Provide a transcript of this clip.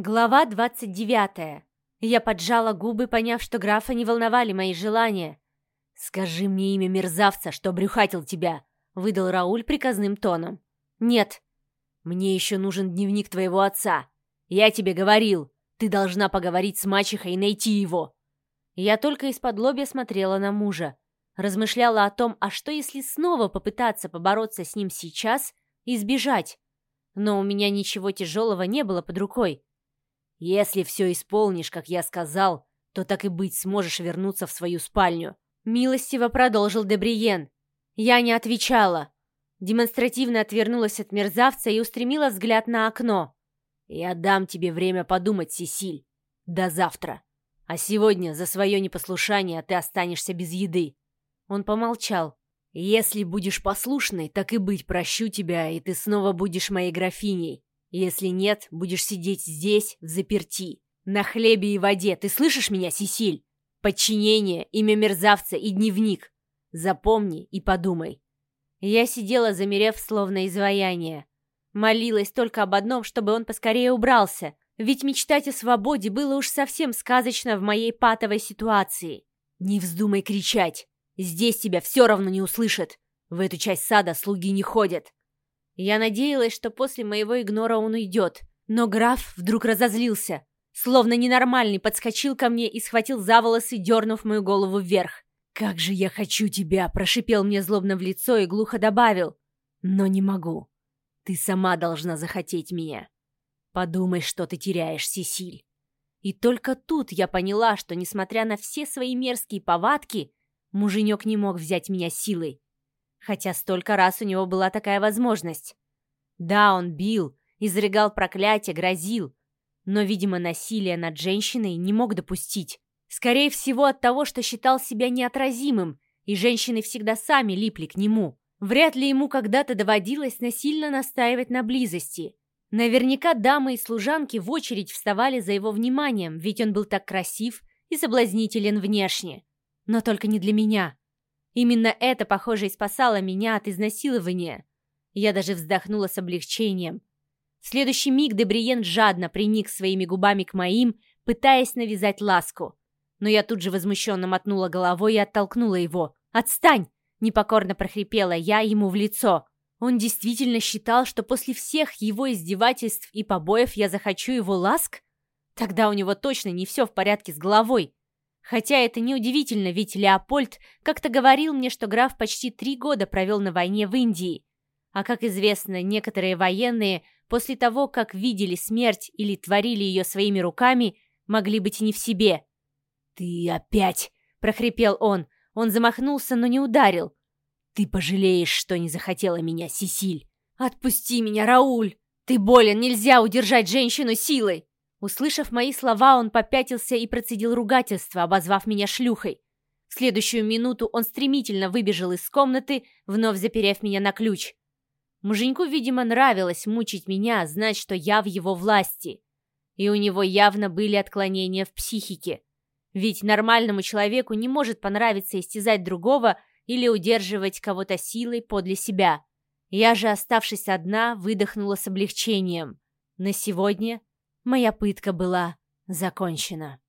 Глава 29. Я поджала губы, поняв, что графа не волновали мои желания. «Скажи мне имя мерзавца, что брюхатил тебя», — выдал Рауль приказным тоном. «Нет». «Мне еще нужен дневник твоего отца. Я тебе говорил, ты должна поговорить с мачехой и найти его». Я только из-под лобья смотрела на мужа. Размышляла о том, а что если снова попытаться побороться с ним сейчас и сбежать? Но у меня ничего тяжелого не было под рукой. Если все исполнишь, как я сказал, то так и быть сможешь вернуться в свою спальню. Милостиво продолжил Дебриен. Я не отвечала. Демонстративно отвернулась от мерзавца и устремила взгляд на окно. «Я дам тебе время подумать, Сесиль. До завтра. А сегодня за свое непослушание ты останешься без еды». Он помолчал. «Если будешь послушной, так и быть, прощу тебя, и ты снова будешь моей графиней. Если нет, будешь сидеть здесь, в заперти, на хлебе и воде. Ты слышишь меня, Сесиль? Подчинение, имя мерзавца и дневник. Запомни и подумай. Я сидела, замерев, словно изваяние. Молилась только об одном, чтобы он поскорее убрался, ведь мечтать о свободе было уж совсем сказочно в моей патовой ситуации. Не вздумай кричать. Здесь тебя все равно не услышат. В эту часть сада слуги не ходят. Я надеялась, что после моего игнора он уйдет. Но граф вдруг разозлился. Словно ненормальный подскочил ко мне и схватил за волосы, дернув мою голову вверх. «Как же я хочу тебя!» – прошипел мне злобно в лицо и глухо добавил. «Но не могу. Ты сама должна захотеть меня. Подумай, что ты теряешь, Сесиль». И только тут я поняла, что, несмотря на все свои мерзкие повадки, муженек не мог взять меня силой хотя столько раз у него была такая возможность. Да, он бил, изрыгал проклятия, грозил, но, видимо, насилие над женщиной не мог допустить. Скорее всего, от того, что считал себя неотразимым, и женщины всегда сами липли к нему. Вряд ли ему когда-то доводилось насильно настаивать на близости. Наверняка дамы и служанки в очередь вставали за его вниманием, ведь он был так красив и соблазнителен внешне. Но только не для меня. Именно это, похоже, и спасало меня от изнасилования. Я даже вздохнула с облегчением. В следующий миг Дебриен жадно приник своими губами к моим, пытаясь навязать ласку. Но я тут же возмущенно мотнула головой и оттолкнула его. «Отстань!» — непокорно прохрипела я ему в лицо. Он действительно считал, что после всех его издевательств и побоев я захочу его ласк? Тогда у него точно не все в порядке с головой. Хотя это неудивительно, ведь Леопольд как-то говорил мне, что граф почти три года провел на войне в Индии. А как известно, некоторые военные после того, как видели смерть или творили ее своими руками, могли быть не в себе. «Ты опять!» — прохрипел он. Он замахнулся, но не ударил. «Ты пожалеешь, что не захотела меня, Сесиль!» «Отпусти меня, Рауль! Ты болен, нельзя удержать женщину силой!» Услышав мои слова, он попятился и процедил ругательство, обозвав меня шлюхой. В следующую минуту он стремительно выбежал из комнаты, вновь заперев меня на ключ. Муженьку, видимо, нравилось мучить меня, знать, что я в его власти. И у него явно были отклонения в психике. Ведь нормальному человеку не может понравиться истязать другого или удерживать кого-то силой подле себя. Я же, оставшись одна, выдохнула с облегчением. На сегодня Моя пытка была закончена.